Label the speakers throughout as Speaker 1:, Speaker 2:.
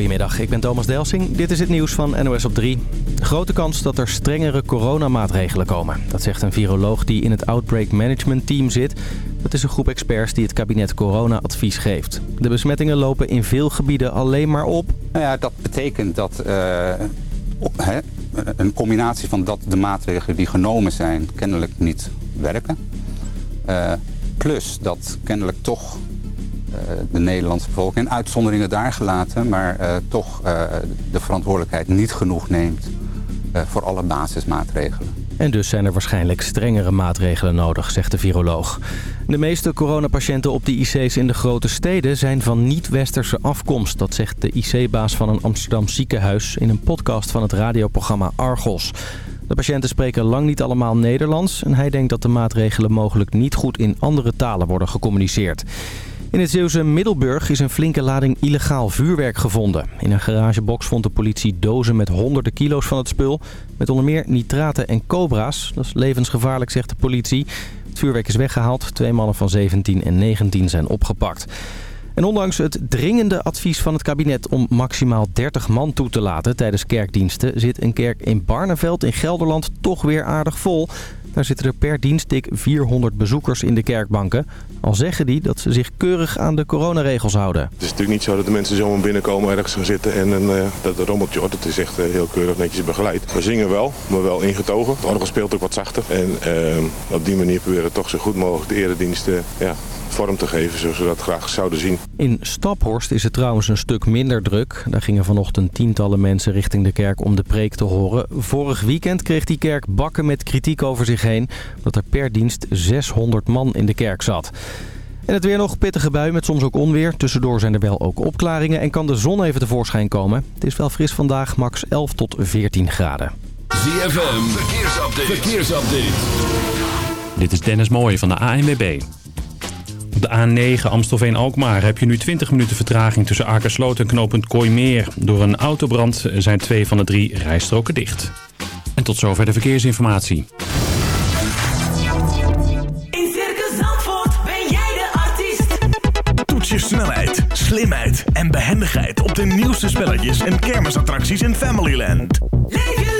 Speaker 1: Goedemiddag, ik ben Thomas Delsing. Dit is het nieuws van NOS op 3. Grote kans dat er strengere coronamaatregelen komen. Dat zegt een viroloog die in het Outbreak Management Team zit. Dat is een groep experts die het kabinet corona-advies geeft. De besmettingen lopen in veel gebieden alleen maar op.
Speaker 2: Nou ja, dat betekent dat uh, een combinatie van dat de maatregelen die genomen zijn kennelijk niet werken. Uh, plus dat kennelijk toch de Nederlandse bevolking, en uitzonderingen daar gelaten, maar uh, toch de verantwoordelijkheid niet genoeg neemt voor alle basismaatregelen.
Speaker 1: En dus zijn er waarschijnlijk strengere maatregelen nodig, zegt de viroloog. De meeste coronapatiënten op de IC's in de grote steden zijn van niet-westerse afkomst. Dat zegt de IC-baas van een Amsterdam ziekenhuis in een podcast van het radioprogramma Argos. De patiënten spreken lang niet allemaal Nederlands en hij denkt dat de maatregelen mogelijk niet goed in andere talen worden gecommuniceerd. In het Zeeuwse Middelburg is een flinke lading illegaal vuurwerk gevonden. In een garagebox vond de politie dozen met honderden kilo's van het spul. Met onder meer nitraten en cobra's. Dat is levensgevaarlijk, zegt de politie. Het vuurwerk is weggehaald. Twee mannen van 17 en 19 zijn opgepakt. En ondanks het dringende advies van het kabinet om maximaal 30 man toe te laten tijdens kerkdiensten... zit een kerk in Barneveld in Gelderland toch weer aardig vol. Daar zitten er per dienst dik 400 bezoekers in de kerkbanken. Al zeggen die dat ze zich keurig aan de coronaregels houden.
Speaker 3: Het is natuurlijk niet zo dat de mensen zomaar binnenkomen ergens gaan zitten en een, uh, dat rommeltje hoort. Het is echt uh, heel keurig netjes begeleid. We zingen wel, maar wel ingetogen. Het orgel speelt ook wat zachter. En uh, op die manier proberen we toch zo goed mogelijk de erediensten ja, vorm te geven zoals we dat graag zouden zien.
Speaker 1: In Staphorst is het trouwens een stuk minder druk. Daar gingen vanochtend tientallen mensen richting de kerk om de preek te horen. Vorig weekend kreeg die kerk bakken met kritiek over zich heen... dat er per dienst 600 man in de kerk zat. En het weer nog pittige bui met soms ook onweer. Tussendoor zijn er wel ook opklaringen en kan de zon even tevoorschijn komen. Het is wel fris vandaag, max 11 tot 14 graden.
Speaker 4: ZFM, verkeersupdate. verkeersupdate.
Speaker 5: Dit is Dennis Mooij van de ANWB. Op de A9 Amstelveen-Alkmaar heb je nu 20 minuten vertraging tussen Akersloot en knooppunt Kooimeer. Door een autobrand zijn twee van de drie rijstroken dicht. En tot zover de verkeersinformatie.
Speaker 6: In Circus Zandvoort ben jij de artiest. Toets je snelheid, slimheid en behendigheid op de nieuwste spelletjes en kermisattracties in Familyland. Leef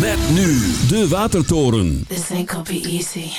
Speaker 4: Met nu de Watertoren.
Speaker 7: This ain't gonna be easy.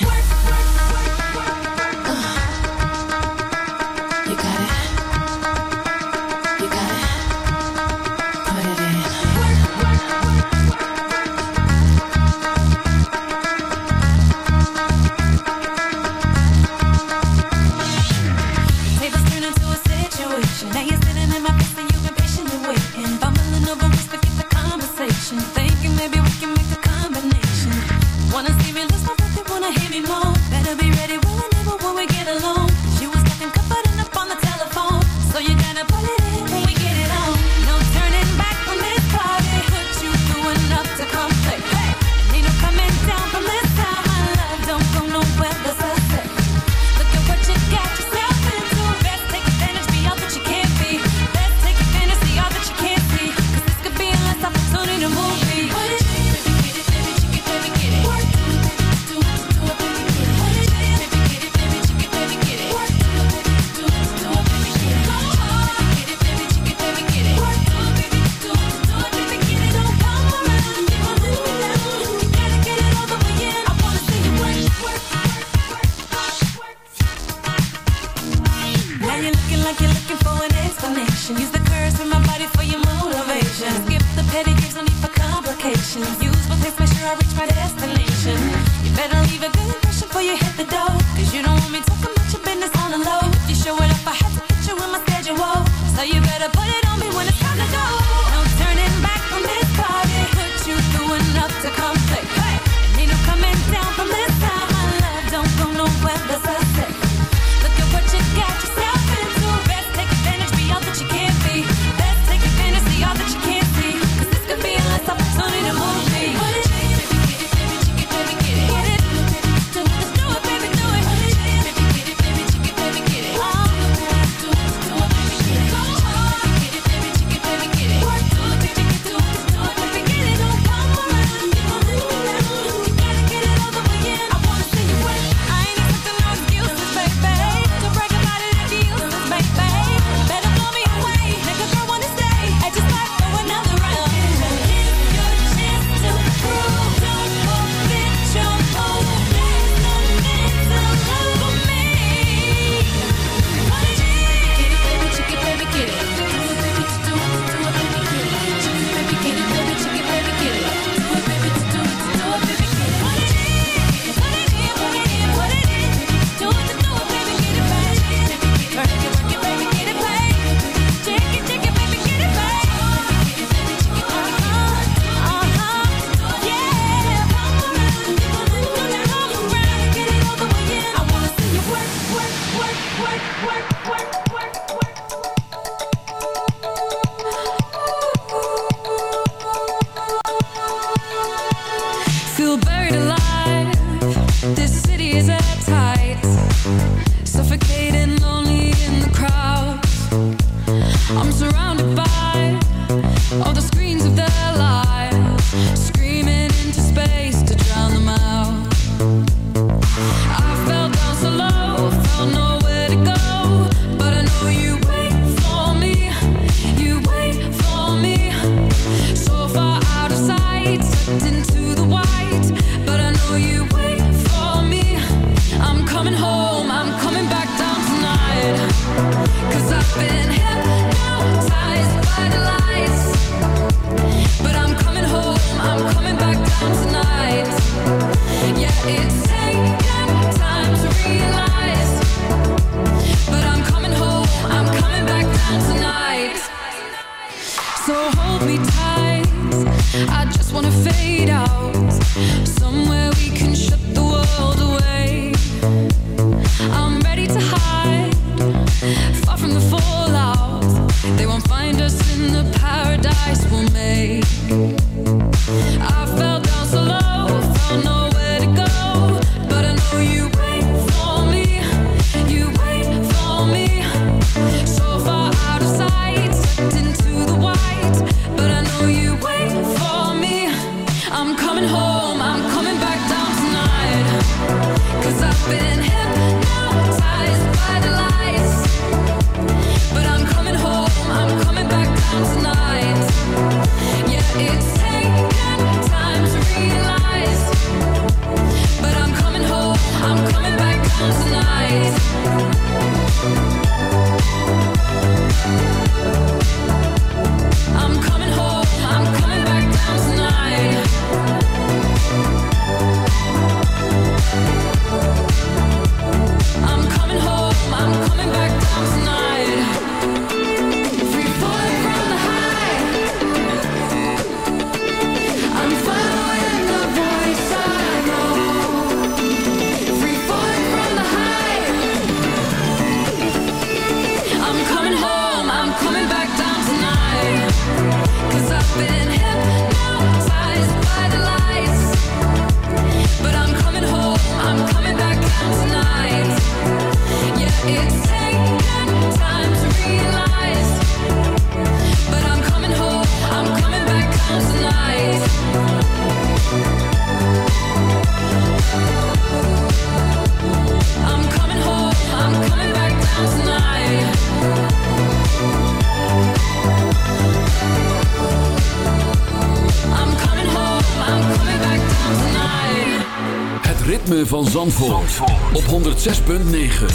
Speaker 4: Zandvoort, op 106.9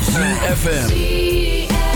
Speaker 4: ZFM.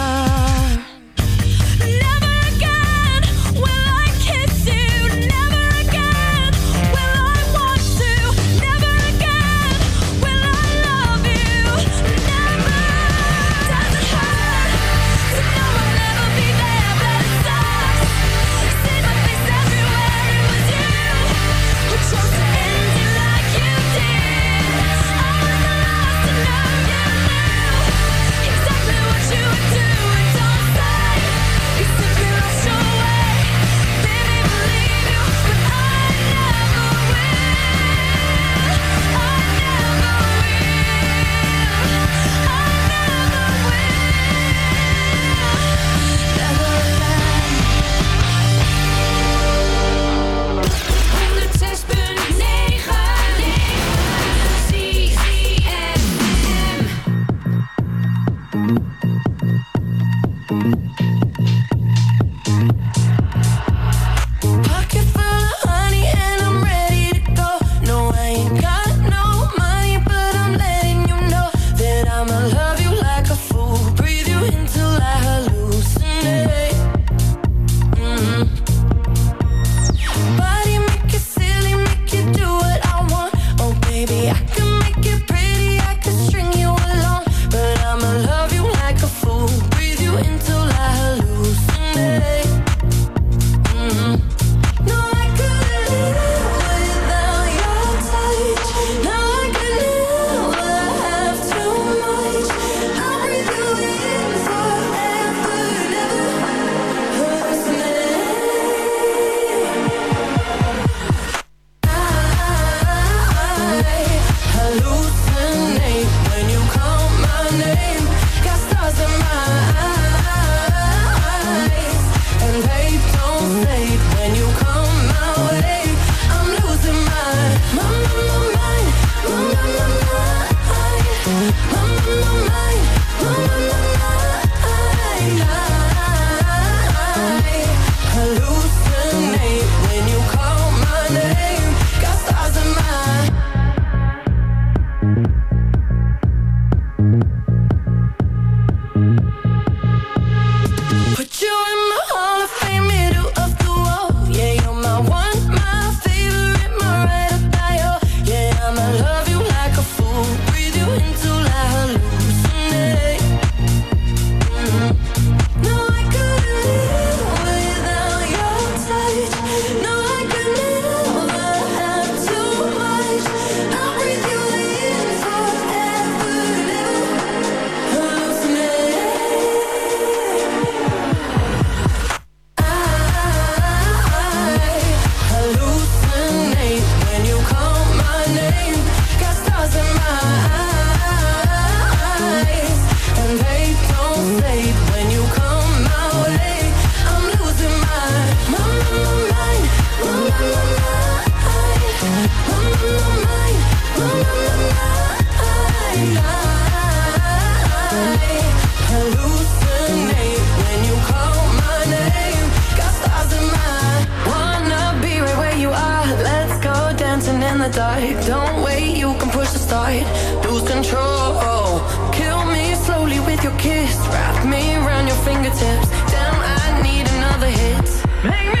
Speaker 8: fight, lose control. Kill me slowly with your kiss, wrap me around your fingertips. Damn, I need another hit. Make me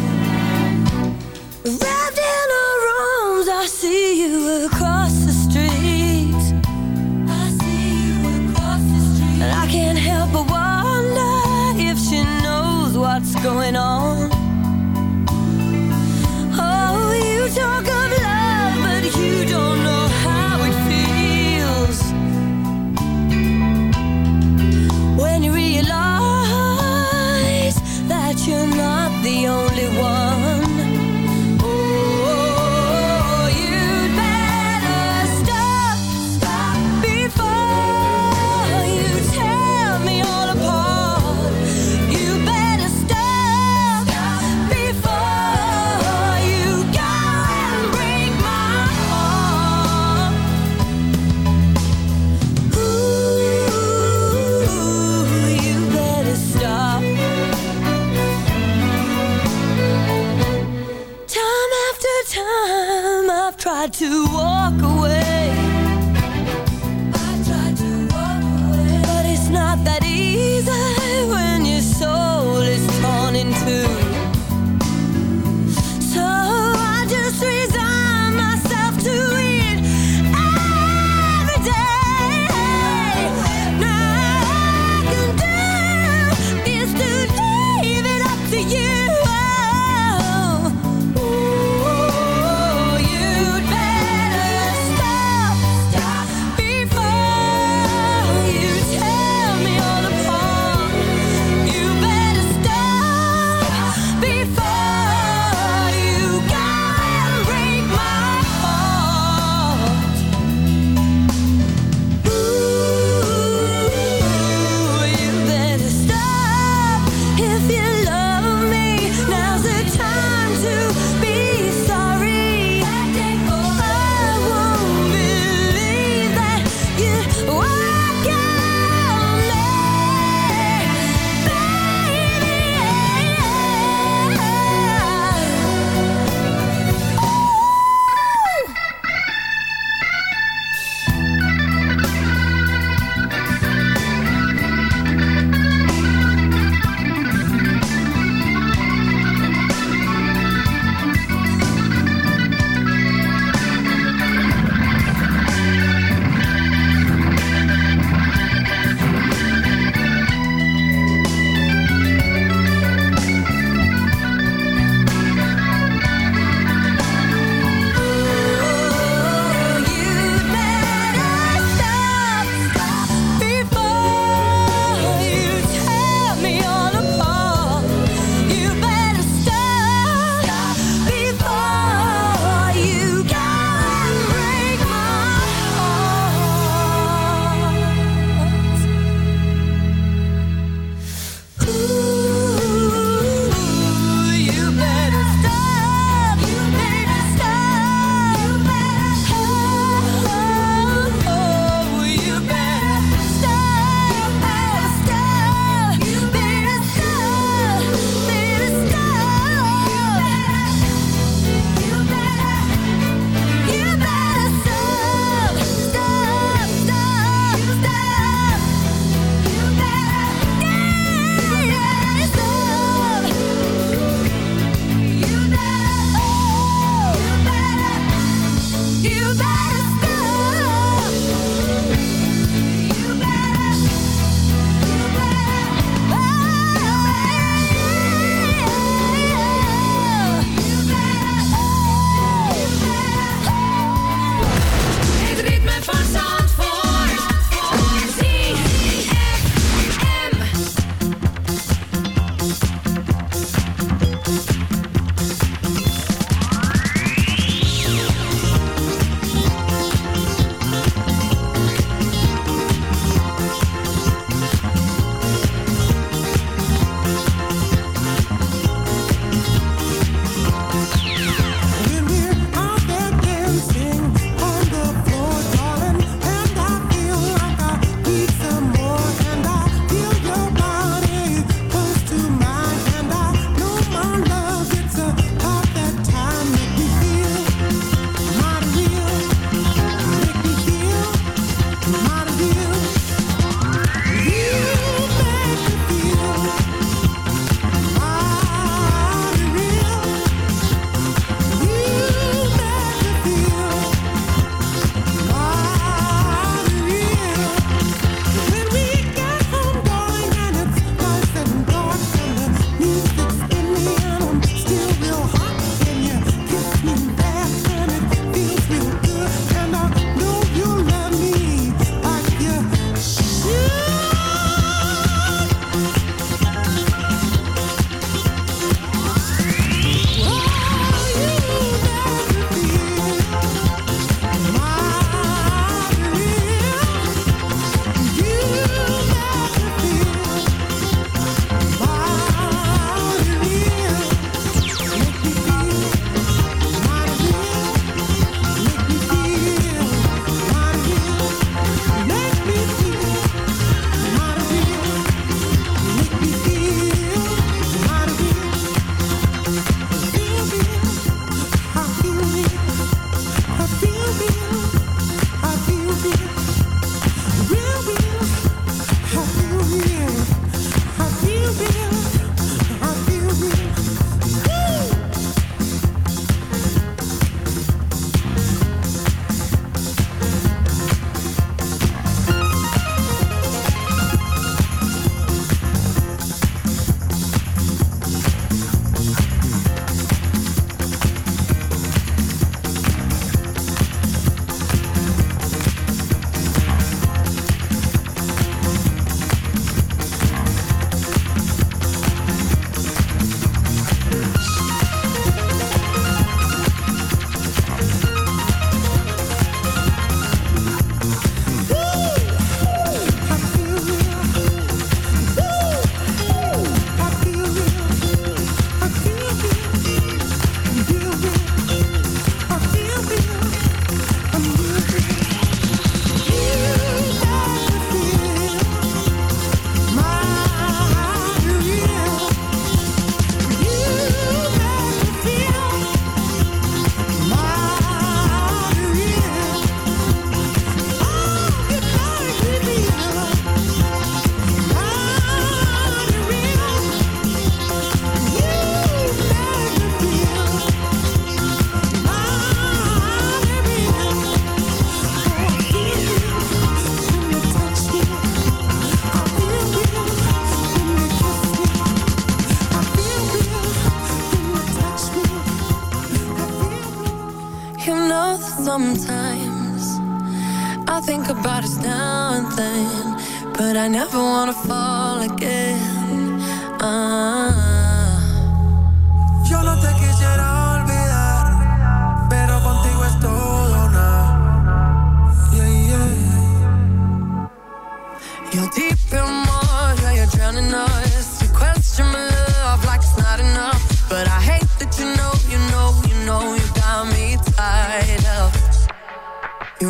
Speaker 8: You know that sometimes I think about us now and then, but I never wanna fall again. Uh.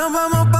Speaker 9: Nos vamos pa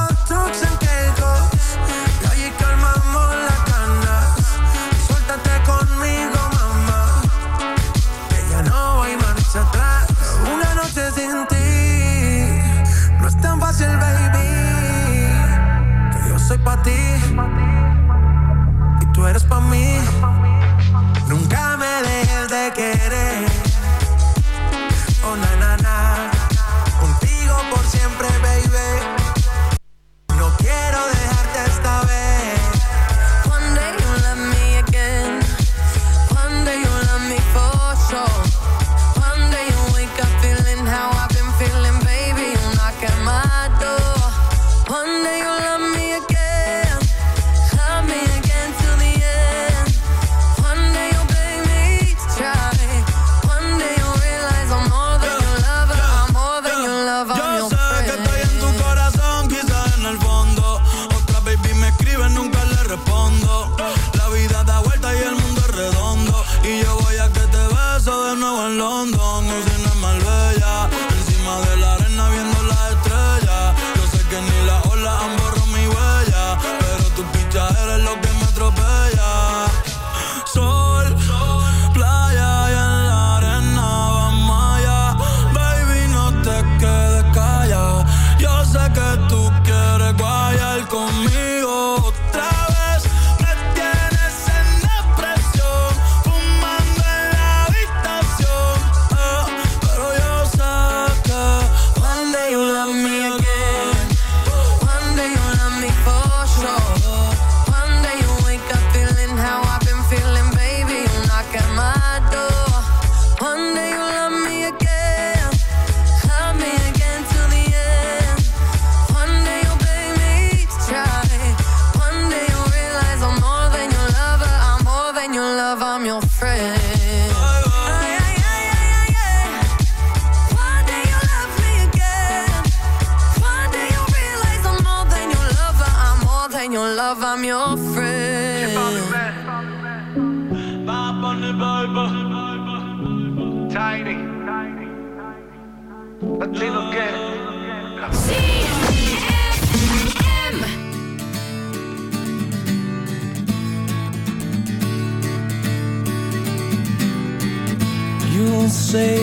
Speaker 8: You'll
Speaker 10: say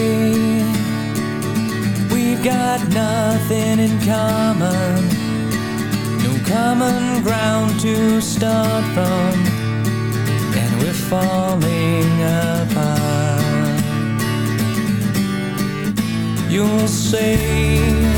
Speaker 10: we've got nothing in common, no common ground to start from, and we're falling apart. you'll say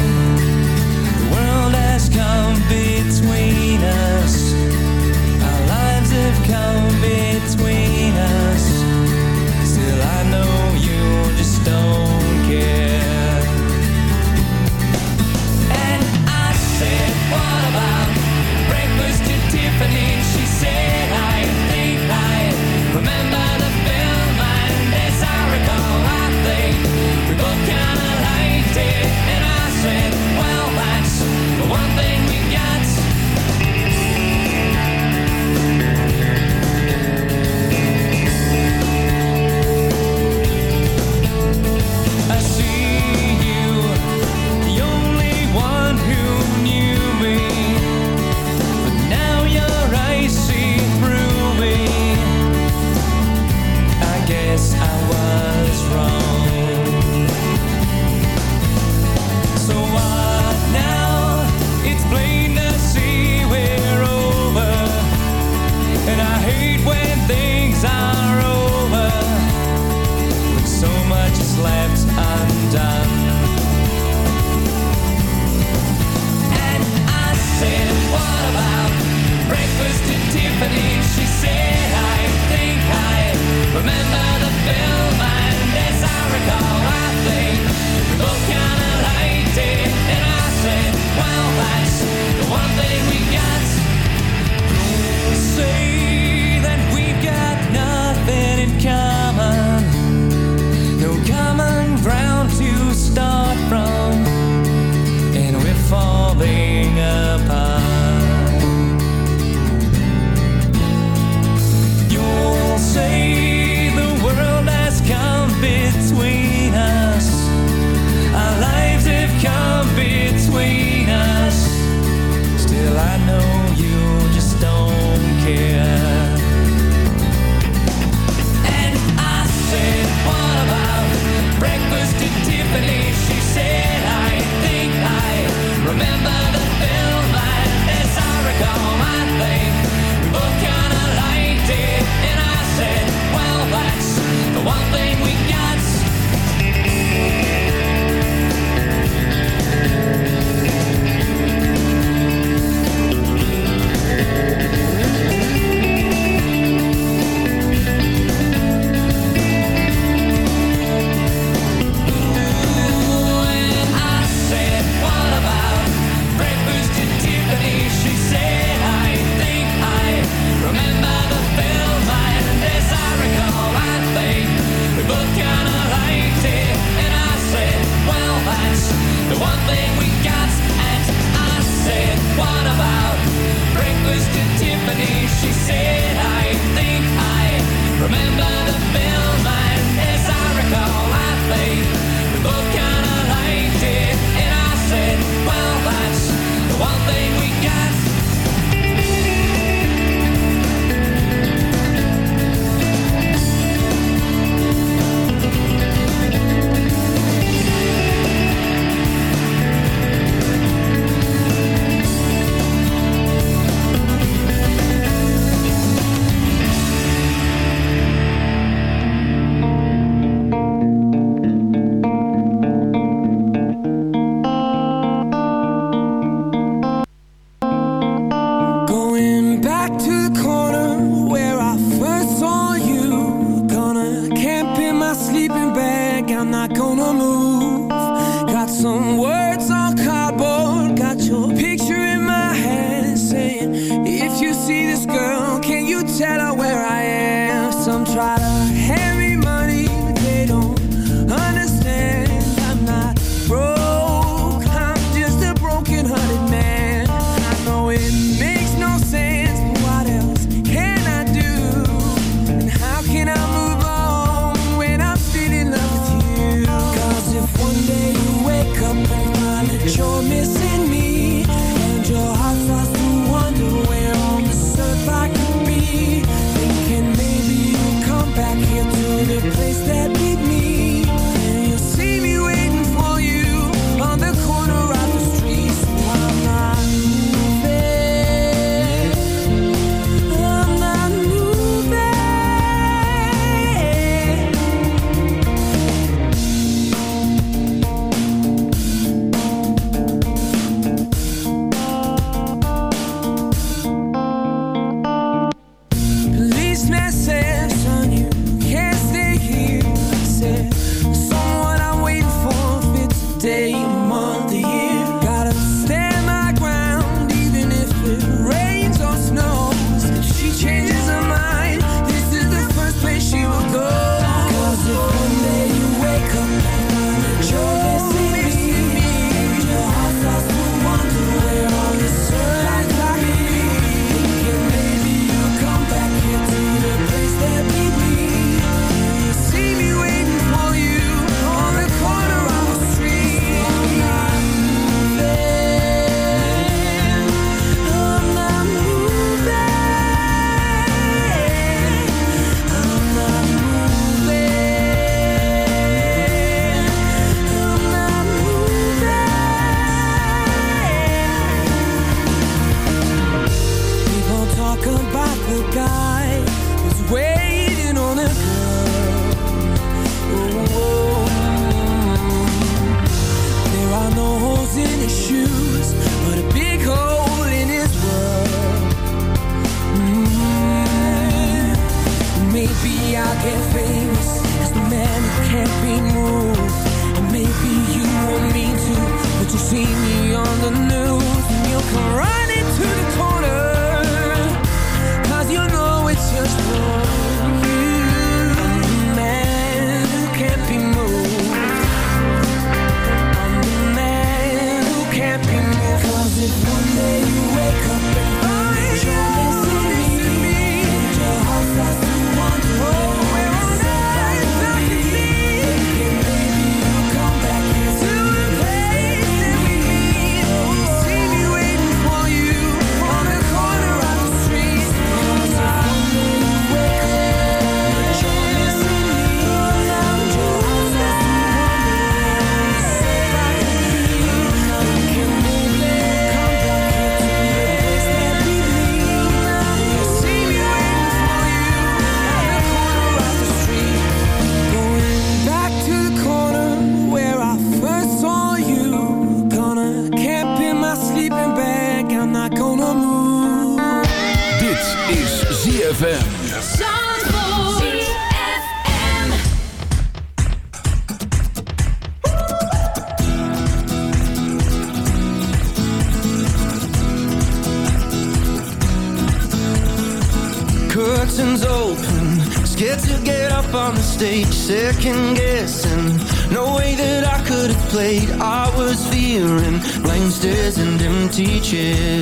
Speaker 11: beaches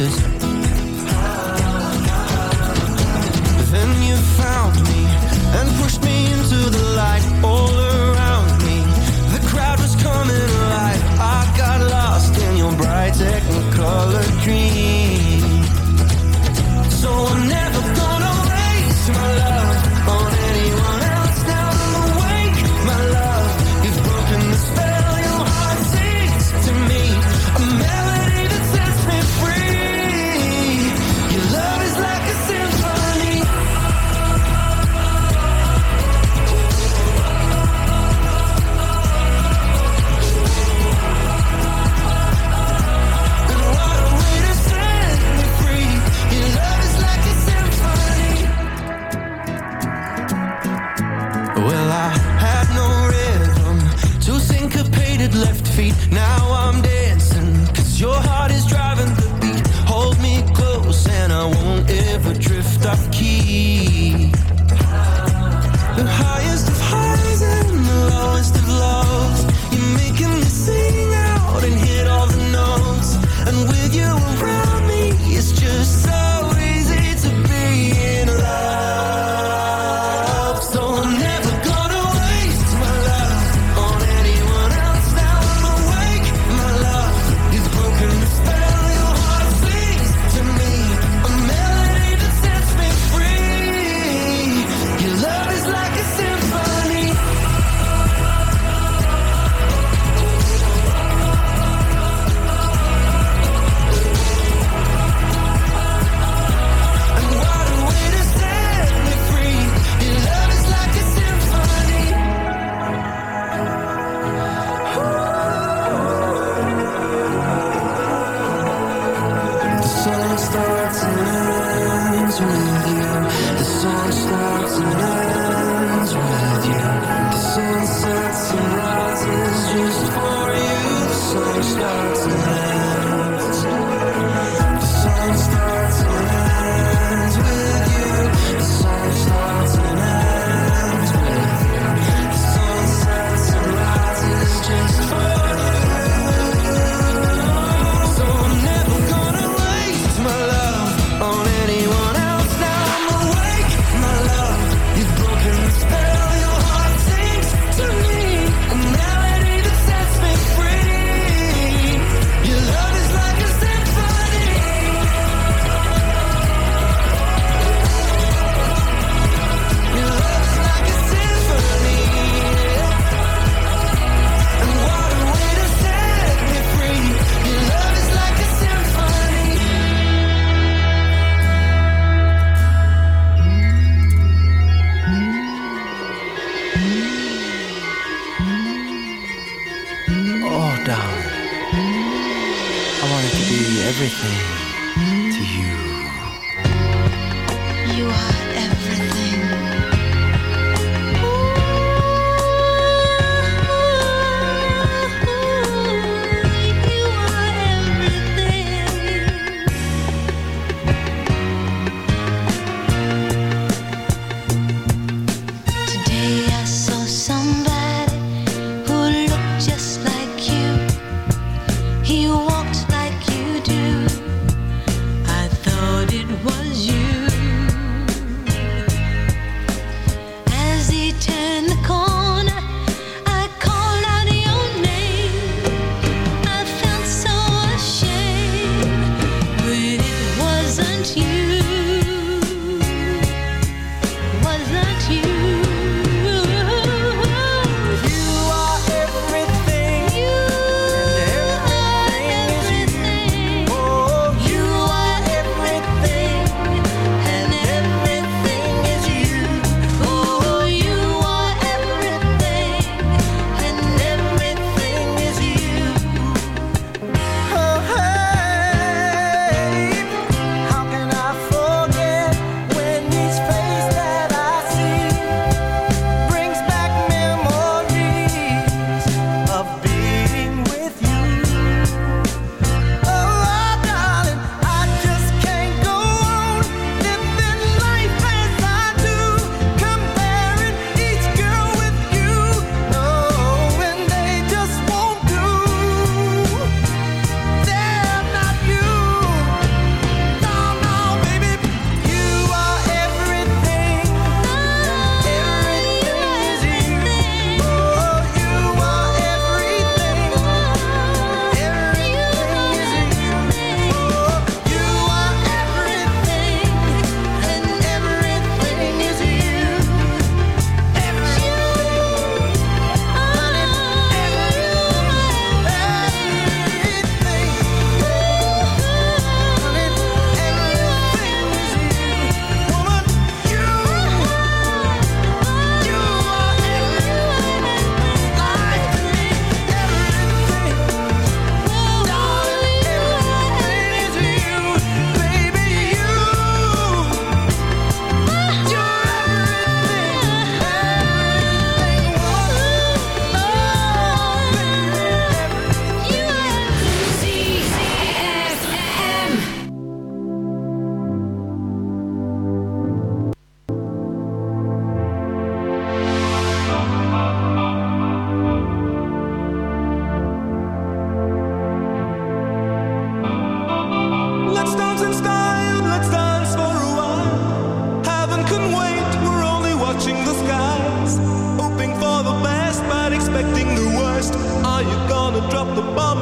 Speaker 11: feet. Now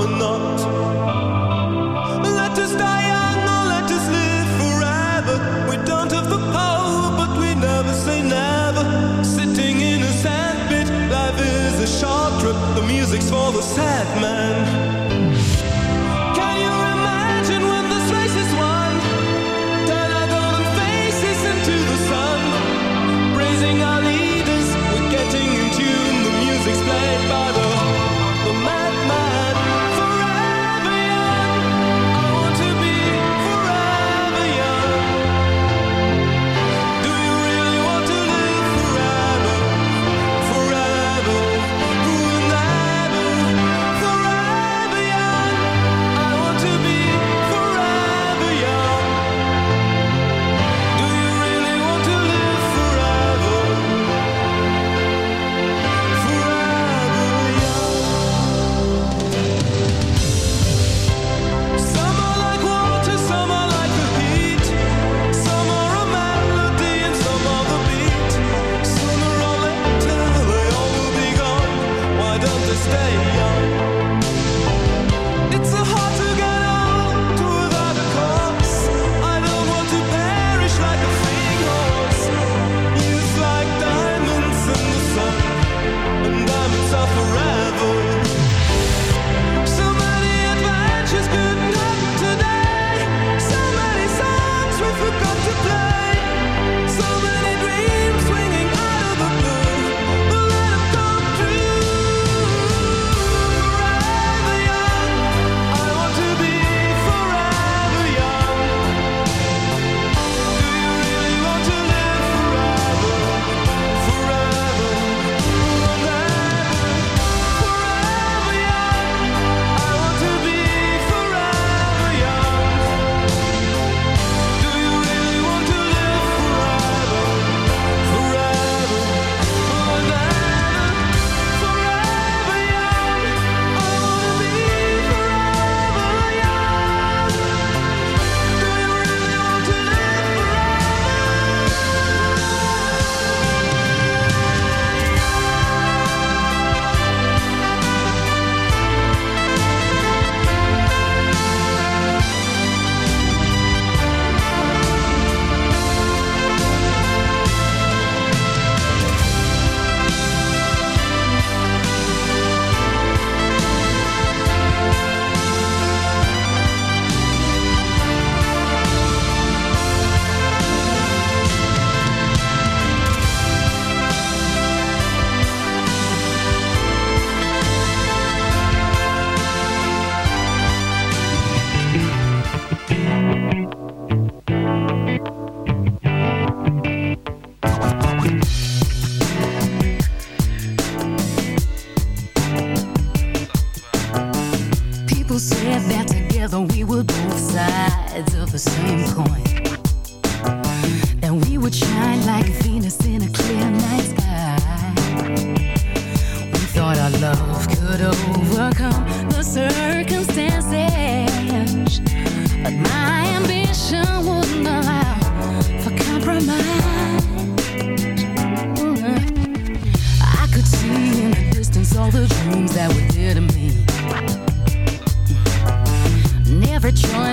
Speaker 12: de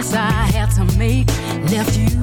Speaker 12: choice I had to make. Left you